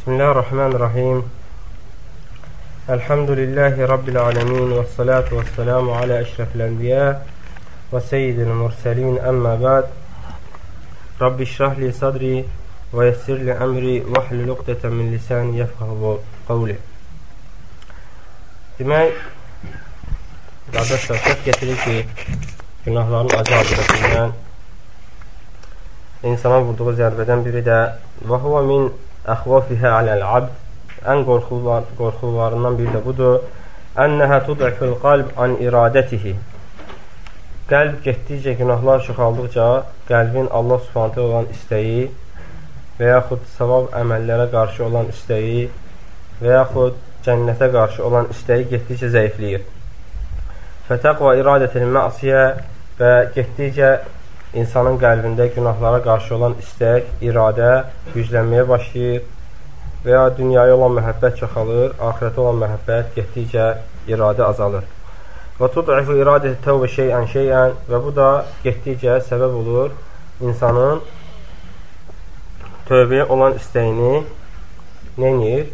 بسم الله الرحمن الرحيم. الحمد لله رب العالمين والصلاة والسلام على أشرف الأنبياء وسيد المرسلين. أما بعد رب اشرح لي صدري ويسر لي أمري واحلل عقدة من lisani yefqahu qavli. Demək, qardaşlar, söz getirir ki, günahların acı abidəsindən insana vurduğu zərbədən biri də huvə min əxvafihə aləl-abd ən qorxularından biri də budur. Ənəhə tud'iful qalb an iradətihi Qəlb getdikcə, günahlar çoxaldıqca qəlbin Allah subhanətə olan istəyi və yaxud savab əməllərə qarşı olan istəyi və yaxud cənnətə qarşı olan istəyi getdikcə zəifləyir. Fətəqva iradətil məsiyə və getdikcə insanın qəlbində günahlara qarşı olan istək, iradə güclənməyə başlayır və ya dünyaya olan məhəbbət çoxalır, axirətə olan məhəbbət getdikcə iradə azalır. Və tud'ifu iradəti təvbə şeyən şeyən və bu da getdikcə səbəb olur insanın tövbəyə olan istəyini neyir?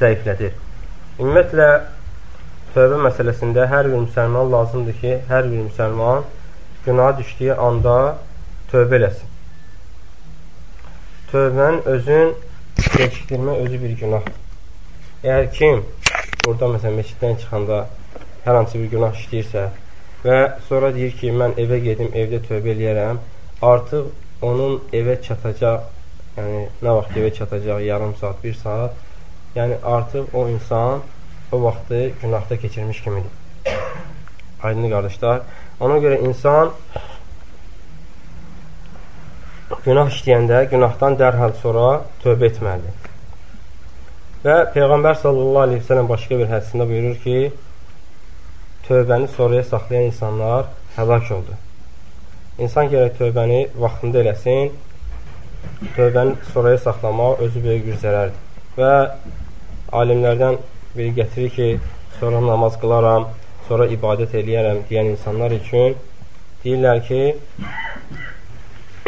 Zəiflədir. Ümumiyyətlə, tövbə məsələsində hər bir müsəlman lazımdır ki, hər bir müsəlman günaha düşdüyü anda tövbə eləsin. Tövbənin özün keçikdirmə özü bir günah. Əgər kim burada məsələn meçiddən çıxanda hər hansı bir günah işləyirsə və sonra deyir ki, mən evə gedim, evdə tövbə eləyərəm, artıq onun evə çatacaq, yəni nə vaxt evə çatacaq, yarım saat, bir saat, yəni artıq o insan o vaxtı günahda keçirmiş kimidir. Aydın qardaşlar. Ona görə insan günah işləyəndə günahdan dərhal sonra tövbə etməlidir. Və Peyğəmbər sallallahu aleyhi ve sellem başqa bir hədisində buyurur ki, tövbəni sonraya saxlayan insanlar həlak oldu. İnsan gərək tövbəni vaxtında eləsin, tövbəni sonraya saxlamaq özü böyük bir zərərdir. Və alimlərdən biri gətirir ki, sonra namaz qılaram, sonra ibadət eləyərəm deyən insanlar üçün deyirlər ki,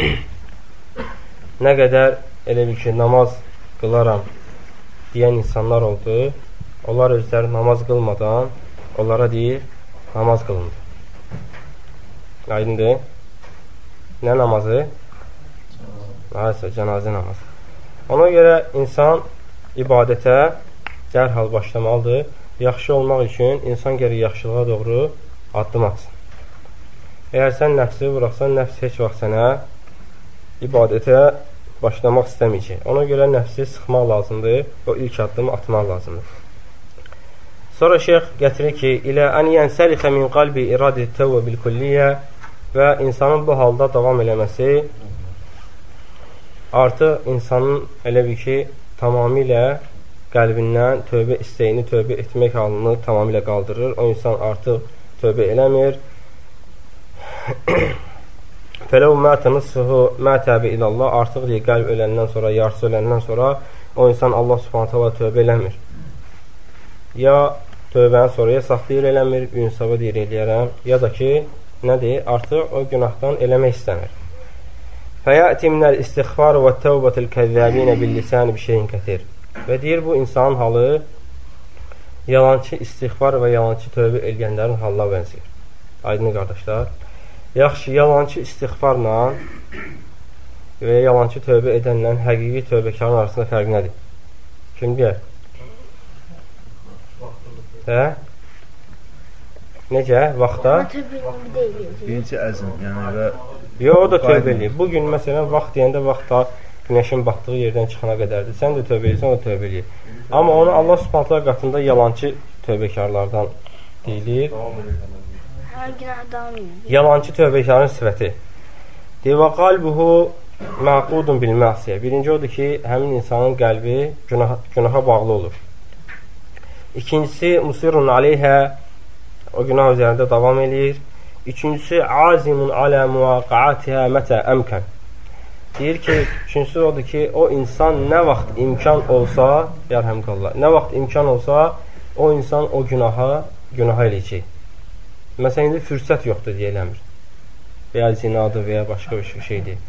nə qədər elə bil ki, namaz qılaram deyən insanlar oldu, onlar özləri namaz qılmadan onlara deyir, namaz qılındı. Aydındır. Nə namazı? Hayırsa, cənazə namazı. Ona görə insan ibadətə dərhal başlamalıdır yaxşı olmaq üçün insan gərək yaxşılığa doğru addım atsın. Əgər sən nəfsi buraxsan, nəfs heç vaxt sənə ibadətə başlamaq istəməyəcək. Ona görə nəfsi sıxmaq lazımdır, o ilk addımı atmaq lazımdır. Sonra şeyx gətirir ki, ilə ən yənsəlixə min qalbi iradi təvvə bil kulliyyə və insanın bu halda davam eləməsi artıq insanın elə bir ki, tamamilə qəlbindən tövbə istəyini tövbə etmək halını tamamilə qaldırır. O insan artıq tövbə eləmir. Fələv mətə nısfıhu mətəbi ilallah artıq deyir, qəlb öləndən sonra, yarısı öləndən sonra o insan Allah subhanətə Allah tövbə eləmir. Ya tövbəni sonraya saxlayır eləmir, gün sabah deyir eləyərəm, ya da ki, nədir? Artıq o günahdan eləmək istəmir. Fəyəti minəl istiğfar və təvbətil kəzzəbinə bil-lisan bi şeyin kətir. Və deyir, bu insanın halı yalançı istiğfar və yalançı tövbə eləyənlərin halına bənzəyir. Aydın qardaşlar. Yaxşı, yalançı istiğfarla və yalançı tövbə edənlə həqiqi tövbəkarın arasında fərq nədir? Kim deyər? Hə? Necə? Vaxtda? Birinci əzm, yəni və Yox, o da tövbə eləyir. Bugün məsələn vaxt deyəndə vaxtda günəşin batdığı yerdən çıxana qədərdir. Sən də tövbə edirsən, o tövbə eləyir. Amma onu Allah Subhanahu qatında yalançı tövbəkarlardan deyilir. Yalançı tövbəkarın sifəti. Deyir və qalbuhu maqudun bil məsiyə. Birinci odur ki, həmin insanın qəlbi günah, günaha bağlı olur. İkincisi, musirun aleyhə o günah üzərində davam eləyir. Üçüncüsü, azimun alə muvaqaatihə mətə əmkən. Deyir ki, üçüncüsü odur ki, o insan nə vaxt imkan olsa, yərhəmqallah, nə vaxt imkan olsa, o insan o günaha, günaha eləyəcək. Məsələn, indi fürsət yoxdur deyə eləmir. Və ya zinadır və ya başqa bir şeydir.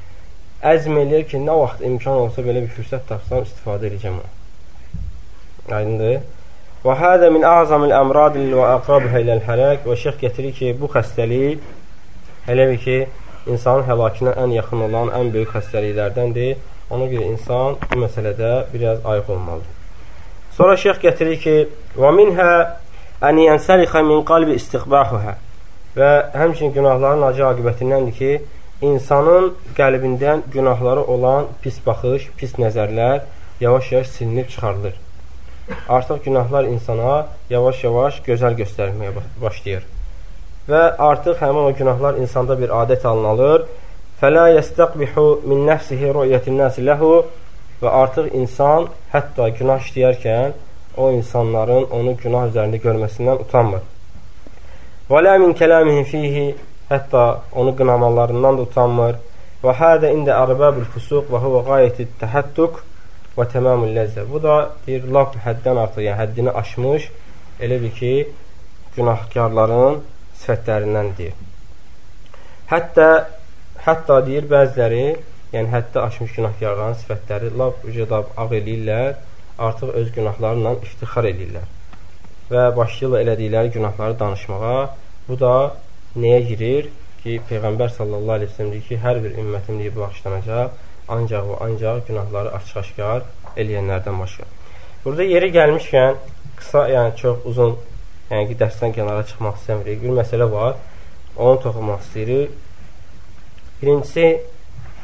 əzm eləyir ki, nə vaxt imkan olsa belə bir fürsət tapsam, istifadə edəcəm onu. Aydındır? Və hədə min əzamil əmradil və əqrabhə iləl hələk və şeyx getirir ki, bu xəstəlik elə bir ki, insanın həlakına ən yaxın olan ən böyük xəstəliklərdəndir. Ona görə insan bu məsələdə biraz ayıq olmalıdır. Sonra şeyx gətirir ki, və minhə ən yənsəlixə min qalbi istiqbahuhə və həmçinin günahların acı aqibətindəndir ki, insanın qəlbindən günahları olan pis baxış, pis nəzərlər yavaş-yavaş silinib çıxarılır artıq günahlar insana yavaş-yavaş gözəl göstərməyə başlayır. Və artıq həmin o günahlar insanda bir adət alınır. Fələ yəstəqbihu min nəfsihi ru'yətin nəsi ləhu və artıq insan hətta günah işləyərkən o insanların onu günah üzərində görməsindən utanmır. Və lə min kələmihi fihi hətta onu qınamalarından da utanmır. Və hədə ində ərbabul fusuq və huvə qayəti təhəddük və təmamül ləzzə. Bu da deyir, laf həddən artıq, yəni həddini aşmış, elə bir ki, günahkarların sifətlərindən deyir. Hətta, hətta deyir, bəziləri, yəni həddə aşmış günahkarların sifətləri laf ucadab ağ eləyirlər, artıq öz günahlarla iftixar eləyirlər və başlayırlar elədikləri günahları danışmağa. Bu da nəyə girir? Ki, Peyğəmbər sallallahu aleyhi ve sellem deyir ki, hər bir ümmətim deyir, bağışlanacaq ancaq və ancaq günahları açıq-aşkar eləyənlərdən başqa. Burada yeri gəlmişkən, qısa, yəni çox uzun, yəni ki, dərsdən kənara çıxmaq istəmirik. Bir məsələ var, onu toxunmaq istəyirik. Birincisi,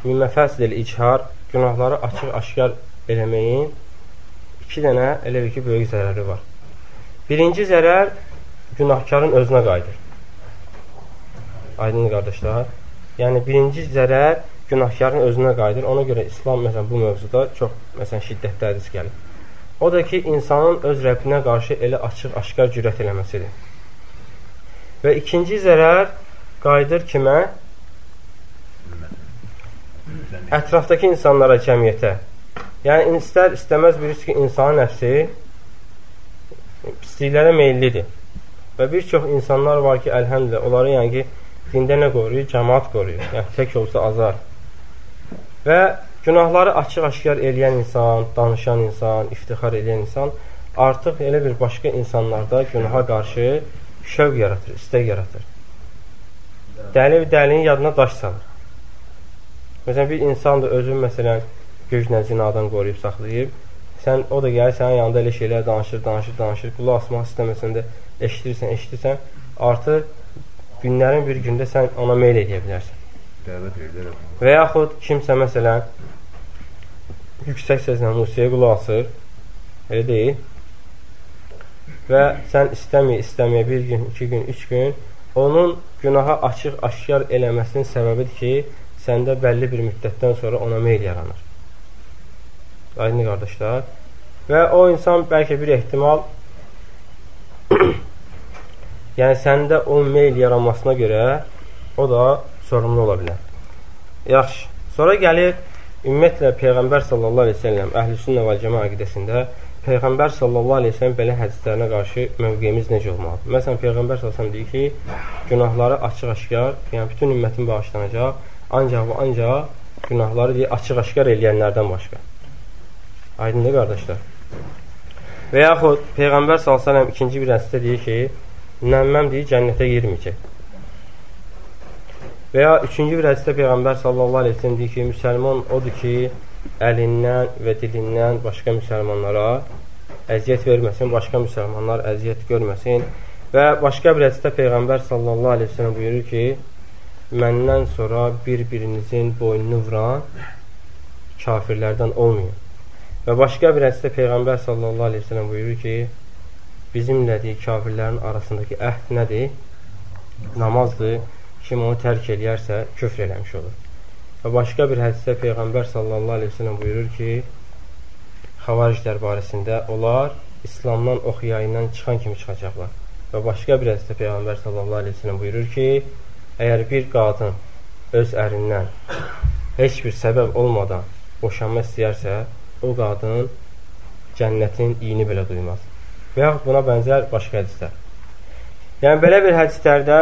müməfəsil icihar, günahları açıq-aşkar eləməyin iki dənə elə bir ki, böyük zərəri var. Birinci zərər günahkarın özünə qayıdır. Aydın qardaşlar. Yəni, birinci zərər günahkarın özünə qayıdır. Ona görə İslam məsələn bu mövzuda çox məsələn şiddətli hədis gəlir. O da ki, insanın öz Rəbbinə qarşı elə açıq-aşkar cürət eləməsidir. Və ikinci zərər qayıdır kimə? Ətrafdakı insanlara, cəmiyyətə. Yəni, istər istəməz bilirsiniz ki, insanın nəfsi pisliklərə meyillidir. Və bir çox insanlar var ki, əlhəmdilə, onları yəni ki, dində nə qoruyur? Cəmaat qoruyur. Yəni, tək olsa azar. Və günahları açıq-aşkar eləyən insan, danışan insan, iftixar eləyən insan artıq elə bir başqa insanlarda günaha qarşı şövq yaratır, istək yaratır. Dəli dəlinin yadına daş salır. Məsələn, bir insan da özün məsələn güclə zinadan qoruyub saxlayıb, sən o da gəlir sənin yanında elə şeylər danışır, danışır, danışır, qulaq asmaq istəməsən də eşidirsən, eşidirsən, artıq günlərin bir gündə sən ona meyl edə bilərsən dəvət edilir. Və yaxud kimsə məsələn yüksək səslə musiqiyə qulaq asır, elə deyil. Və sən istəməyə, istəməyə bir gün, iki gün, üç gün onun günaha açıq, aşkar eləməsinin səbəbidir ki, səndə bəlli bir müddətdən sonra ona meyl yaranır. Aydın qardaşlar. Və o insan bəlkə bir ehtimal yəni səndə o meyl yaranmasına görə o da sorumlu ola bilər. Yaxşı. Sonra gəlir ümumiyyətlə Peyğəmbər sallallahu əleyhi və səlləm əhlüsünnə və cəmaa aqidəsində Peyğəmbər sallallahu əleyhi və səlləm belə hədislərinə qarşı mövqeyimiz necə olmalıdır? Məsələn, Peyğəmbər sallallahu deyir ki, günahları açıq-aşkar, yəni bütün ümmətin bağışlanacaq, ancaq və ancaq günahları deyir açıq-aşkar eləyənlərdən başqa. Aydındır qardaşlar. Və yaxud Peyğəmbər sallallahu əleyhi və səlləm ikinci bir hədisdə deyir ki, nəmməm deyir cənnətə girməyəcək. Və ya üçüncü bir hədisdə Peyğəmbər sallallahu aleyhi ve sellem deyir ki, müsəlman odur ki, əlindən və dilindən başqa müsəlmanlara əziyyət verməsin, başqa müsəlmanlar əziyyət görməsin. Və başqa bir hədisdə Peyğəmbər sallallahu aleyhi ve sellem buyurur ki, məndən sonra bir-birinizin boynunu vuran kafirlərdən olmayın. Və başqa bir hədisdə Peyğəmbər sallallahu aleyhi ve sellem buyurur ki, bizimlə deyir, kafirlərin arasındakı əhd nədir? Namazdır kim onu tərk eləyərsə, küfr eləmiş olur. Və başqa bir hədisdə Peyğəmbər sallallahu aleyhi ve sellem buyurur ki, xavariclər barəsində onlar İslamdan ox yayından çıxan kimi çıxacaqlar. Və başqa bir hədisdə Peyğəmbər sallallahu aleyhi ve sellem buyurur ki, əgər bir qadın öz ərindən heç bir səbəb olmadan boşanma istəyərsə, o qadın cənnətin iyini belə duymaz. Və yaxud buna bənzər başqa hədislər. Yəni, belə bir hədislərdə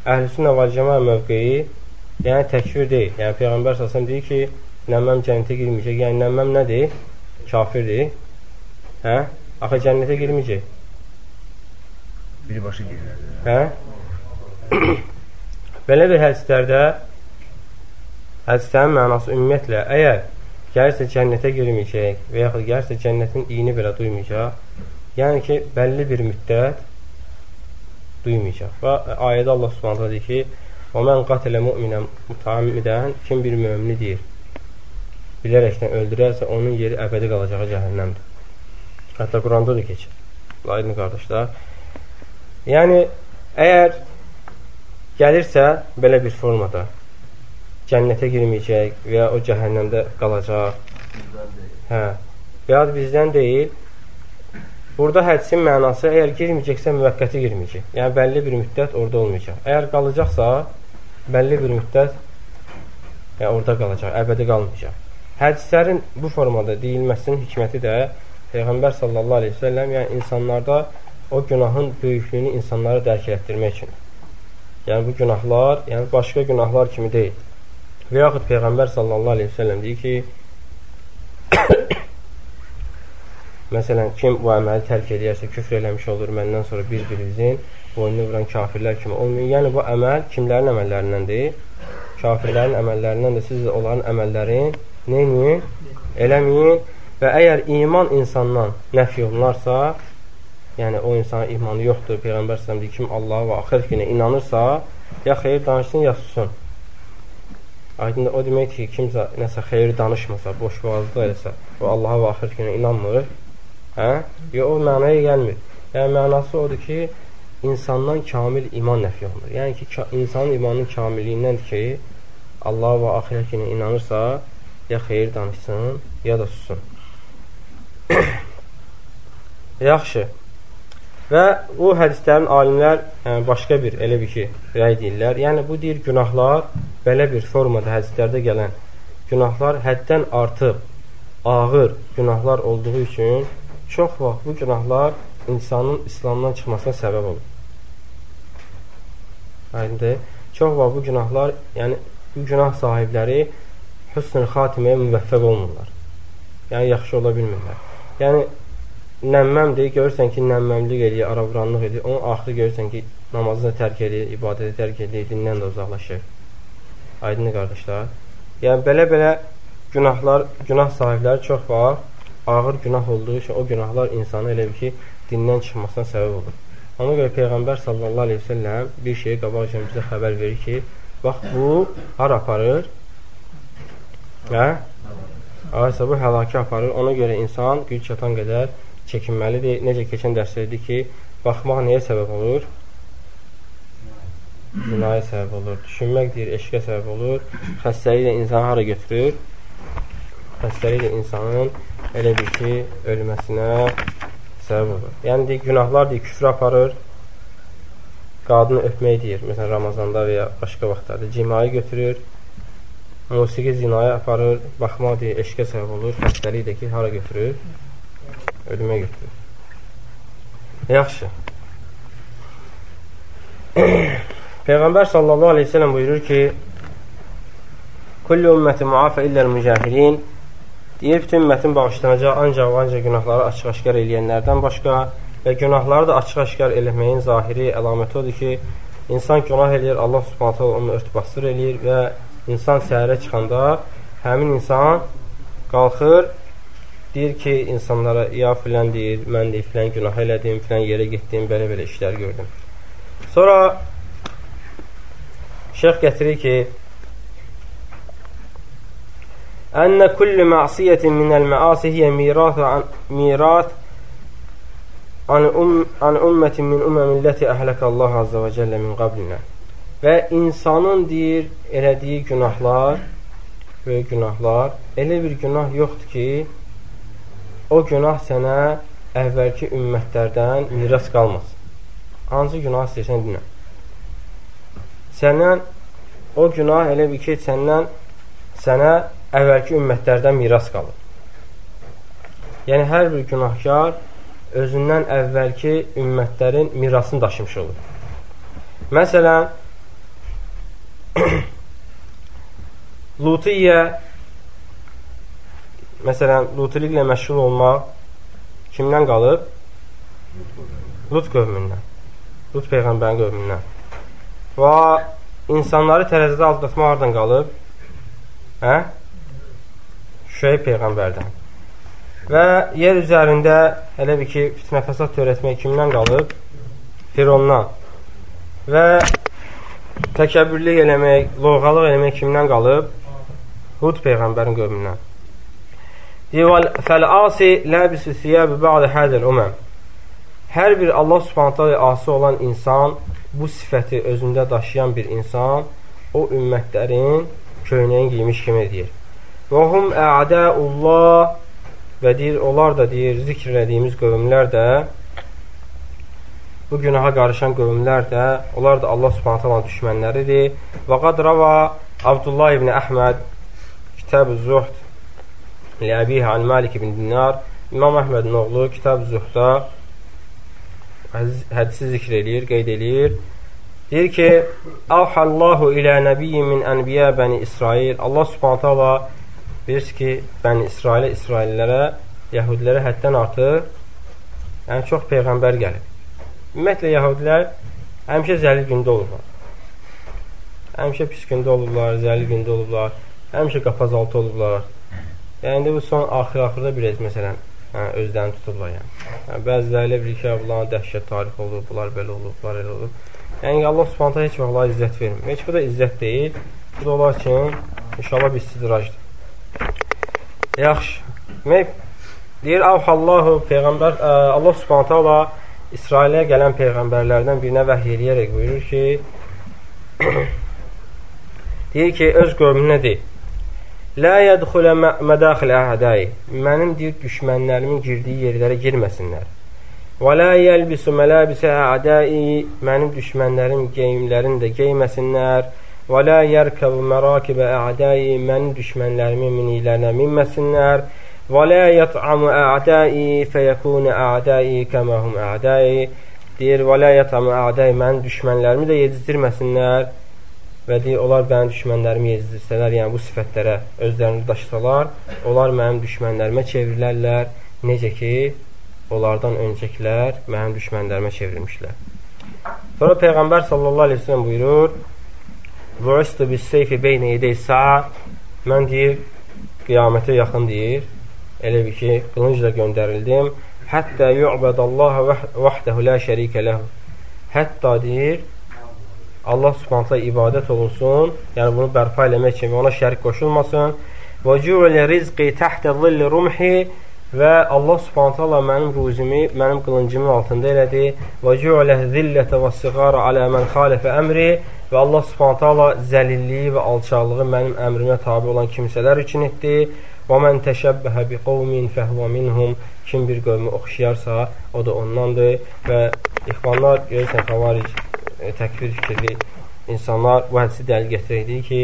Əhl-i Sünnə və Cəma mövqeyi yəni təkfir deyil. Yəni Peyğəmbər sallallahu deyir ki, Nəmməm cənnətə girməyəcək. Yəni Nəmməm nədir? Kafirdir. Hə? Axı cənnətə girməyəcək. Birbaşa girər. Hə? Belə bir hədislərdə hədislərin mənası ümumiyyətlə əgər gəlirsə cənnətə girməyəcək və yaxud gəlirsə cənnətin iyini belə duymayacaq, yəni ki, bəlli bir müddət duymayacaq. Və ayədə Allah Subhanahu deyir ki: "Və men qatələ mu'minən mutamidən kim bir mömini deyir, bilərəkdən öldürərsə onun yeri əbədi qalacağı cəhənnəmdir." Hətta Quranda da keçir. Aydın qardaşlar. Yəni əgər gəlirsə belə bir formada cənnətə girməyəcək və ya o cəhənnəmdə qalacaq. Hə. Və bizdən deyil. Burada hədisin mənası əgər girməyəcəksə müvəqqəti girməyəcək. Yəni bəlli bir müddət orada olmayacaq. Əgər qalacaqsa bəlli bir müddət yəni orada qalacaq, əbədi qalmayacaq. Hədislərin bu formada deyilməsinin hikməti də Peyğəmbər sallallahu əleyhi və səlləm yəni insanlarda o günahın böyüklüyünü insanlara dərk etdirmək üçün. Yəni bu günahlar, yəni başqa günahlar kimi deyil. Və yaxud Peyğəmbər sallallahu aleyhi ve sellem deyir ki, məsələn, kim bu əməli tərk edərsə, küfr eləmiş olur, məndən sonra bir-birinizin boynunu vuran kafirlər kimi olmuyor. Yəni, bu əməl kimlərin əməllərindəndir? Kafirlərin əməllərindən də siz də onların əməllərin neyinin? Eləməyin və əgər iman insandan nəfi olunarsa, yəni o insana imanı yoxdur, Peyğəmbər sələm deyir, kim Allaha və axir günə inanırsa, ya xeyir danışsın, ya susun. Aydın o deməkdir ki, kimsə nəsə xeyri danışmasa, boş boğazlıq eləsə, o Allaha və axir günə inanmır. Hə? Ya o mənaya gəlmir. Yəni mənası odur ki, insandan kamil iman nəfi olunur. Yəni ki, insanın imanının kamilliyindəndir ki, Allaha və axirə günə inanırsa, ya xeyir danışsın, ya da sussun. Yaxşı. Və bu hədislərin alimlər yəni, başqa bir elə bir ki, rəy deyirlər. Yəni, bu deyir günahlar belə bir formada hədislərdə gələn günahlar həddən artıq ağır günahlar olduğu üçün çox vaxt bu günahlar insanın İslamdan çıxmasına səbəb olur. Aydındır. Çox vaxt bu günahlar, yəni bu günah sahibləri hüsnül xatiməyə müvəffəq olmurlar. Yəni, yaxşı ola bilmirlər. Yəni, nəmməmdir, görürsən ki, nəmməmlik edir, aravuranlıq edir, onun axırı görürsən ki, namazı da tərk edir, ibadəti tərk edir, dindən də uzaqlaşır. Aydın qardaşlar. Yəni, belə-belə günahlar, günah sahibləri çox var, ağır günah olduğu üçün o günahlar insanı elə bir ki, dindən çıxmasına səbəb olur. Ona görə Peyğəmbər sallallahu aleyhi ve selləm bir şeyi qabaqcan bizə xəbər verir ki, bax, bu har aparır? Hə? Aysə bu həlakə aparır. Ona görə insan güc çatan qədər çəkinməlidir. Necə keçən dərslərdə ki, baxmaq nəyə səbəb olur? Zinaya səbəb olur. Düşünmək deyir, eşqə səbəb olur. Xəstəlik də insanı hara götürür? Xəstəlik də insanın elə bir ki, ölməsinə səbəb olur. Yəni, deyir, günahlar deyir, küfür aparır. Qadını öpmək deyir, məsələn, Ramazanda və ya başqa vaxtlarda cimaya götürür. Musiqi zinaya aparır, baxmaq deyir, eşqə səbəb olur. Xəstəlik də ki, hara götürür? ölümə götürür. Yaxşı. Peyğəmbər sallallahu aleyhi ve sellem buyurur ki, Kullu ümməti muafə illər mücahilin deyir, bütün ümmətin bağışlanacaq ancaq ancaq günahları açıq-aşkar eləyənlərdən başqa və günahları da açıq-aşkar eləməyin zahiri əlaməti odur ki, insan günah eləyir, Allah subhanətə onu örtbastır eləyir və insan səhərə çıxanda həmin insan qalxır deyir ki, insanlara ya filan deyir, mən deyir, filan günah elədim, filan yerə getdim, belə-belə işlər gördüm. Sonra şeyx gətirir ki, Ənə kulli məsiyyətin minəl məasi hiyə mirat mirat an, um, an ümmətin min üməmilləti əhləkə Allah azza və cəllə min qablinə. Və insanın deyir, elədiyi günahlar, böyük günahlar, elə bir günah yoxdur ki, o günah sənə əvvəlki ümmətlərdən miras qalmasın. Hansı günah istəyirsən dinlə. Səndən o günah elə bir ki, səndən sənə əvvəlki ümmətlərdən miras qalır. Yəni, hər bir günahkar özündən əvvəlki ümmətlərin mirasını daşımış olur. Məsələn, Lutiyyə məsələn, lutiliklə məşğul olmaq kimdən qalıb? Lut qövmündən. Lut Peyğəmbərin qövmündən. Və insanları tərəzidə aldatmaq hardan qalıb? Hə? Şüeyb Peyğəmbərdən. Və yer üzərində elə bir ki, fitnə fəsad törətmək kimdən qalıb? Firondan. Və təkəbbürlük eləmək, lovğalıq eləmək kimdən qalıb? Hud Peyğəmbərin qövmündən. Deyir, fəl-asi ləbisü siyəbi bə'də hədəl uməm. Hər bir Allah subhanətə asi olan insan, bu sifəti özündə daşıyan bir insan, o ümmətlərin köynəyin giymiş kimi deyir. Və hum ə'dəullah və deyir, onlar da deyir, zikr ediyimiz qövmlər də bu günaha qarışan qövmlər də, onlar da Allah subhanətə olan düşmənləridir. Və qad rava Abdullah ibn Əhməd Kitab-ı Zuhd Ləbihi an Malik ibn Dinar İmam Əhmədin oğlu Kitab-ı Zuhda hədisi zikr eləyir, qeyd eləyir. Deyir ki, Avhallahu ilə nəbiyyin min ənbiyə bəni İsrail. Allah subhanətə Allah bilirsiniz ki, bəni İsrailə, İsraillərə, Yahudilərə həddən artıq yəni çox peyğəmbər gəlib. Ümumiyyətlə, Yahudilər həmişə zəlil gündə olurlar. Həmişə pis gündə olurlar, zəlil gündə olurlar, həmişə qapazaltı olurlar. Yəni, indi bu son axır-axırda biraz, məsələn, hə, özlərini tutublar, yəni. yəni bəziləri elə bilir ki, bunların dəhşət tarix olub, bunlar belə olub, bunlar elə olub. Yəni, Allah subhanətə heç vaxt izzət vermir. Heç bu da izzət deyil. Bu da olar ki, inşallah bir istidrajdır. Yaxşı. Demək, deyir, Avhallahu, Peyğəmbər, ə, Allah subhanətə Allah İsrailə gələn peyğəmbərlərdən birinə vəhiy eləyərək buyurur ki, deyir ki, öz qövmünə deyil. Lə yədxulə mədaxilə əhədəyi. Mənim deyir, düşmənlərimin girdiyi yerlərə girməsinlər. Və lə yəlbisu mələbisə əhədəyi. Mənim düşmənlərim geyimlərini də geyməsinlər. Və lə yərkəbu mərakibə əhədəyi. Mənim düşmənlərimin miniklərinə minməsinlər. Və lə yət'amu əhədəyi fəyəkunə əhədəyi kəməhum əhədəyi. Deyir, və lə yət'amu əhədəyi. Mənim düşmənlərimi də yedizdirməsinlər və deyir, onlar mənim düşmənlərimi yezdirsələr, yəni bu sifətlərə özlərini daşısalar, onlar mənim düşmənlərimə çevrilərlər, necə ki, onlardan öncəkilər mənim düşmənlərimə çevrilmişlər. Sonra Peyğəmbər sallallahu aleyhi ve sellem buyurur, Vüristu bis seyfi beynə yedey sa'a Mən deyir, qiyamətə yaxın deyir, elə bir ki, qılıncla göndərildim. Həttə yu'bədəllaha vəhdəhu la şərikə ləhu Hətta deyir, Allah subhanətlə ibadət olunsun, yəni bunu bərpa eləmək kimi ona şərik qoşulmasın. Və cü'lə rizqi təhtə zilli rumhi və Allah subhanətlə mənim ruzimi, mənim qılıncımın altında elədi. Və cü'lə zillətə və siqara alə mən xalifə əmri və Allah subhanətlə zəlilliyi və alçaqlığı mənim əmrimə tabi olan kimsələr üçün etdi. Və mən təşəbbəhə bi qovmin fəhvə minhum kim bir qövmü oxşayarsa, o da ondandır və ixvanlar görürsən xavaric e, təkfir fikirli insanlar bu hədisi dəlil gətirəkdir ki,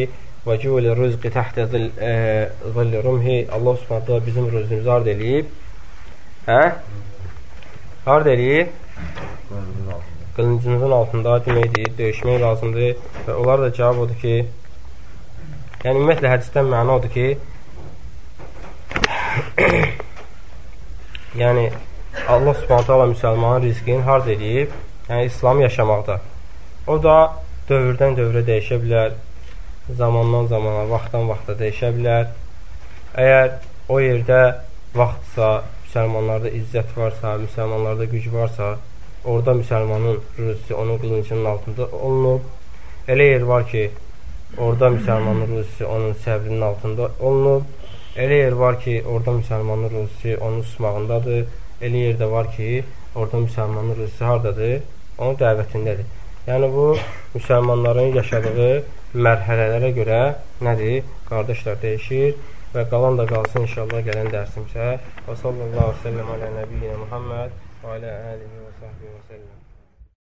və cüvəli rızqi təhtə zilli rumhi Allah subhanətlə bizim rızqımızı ard eləyib. Hə? Ard eləyib? Qılıncımızın altında deməkdir, döyüşmək lazımdır və onlar da cavab odur ki, yəni ümumiyyətlə hədisdən məna odur ki, yəni Allah subhanətlə müsəlmanın rizqini hard eləyib, yəni İslamı yaşamaqda. O da dövrdən dövrə dəyişə bilər, zamandan zamana, vaxtdan vaxta dəyişə bilər. Əgər o yerdə vaxtsa, müsəlmanlarda izzət varsa, müsəlmanlarda güc varsa, orada müsəlmanın rüzisi onun qılıncının altında olunub. Elə yer var ki, orada müsəlmanın rüzisi onun səbrinin altında olunub. Elə yer var ki, orada müsəlmanın rüzisi onun susmağındadır. Elə yerdə var ki, orada müsəlmanın rüzisi hardadır? Onun dəvətindədir. Yəni bu müsəlmanların yaşadığı mərhələlərə görə nədir? Qardaşlar dəyişir və qalan da qalsın inşallah gələn dərsimizə. Və sallallahu aleyhi və səlləm alə nəbiyyinə Muhammed və alə əlihi və səhbihi və səlləm.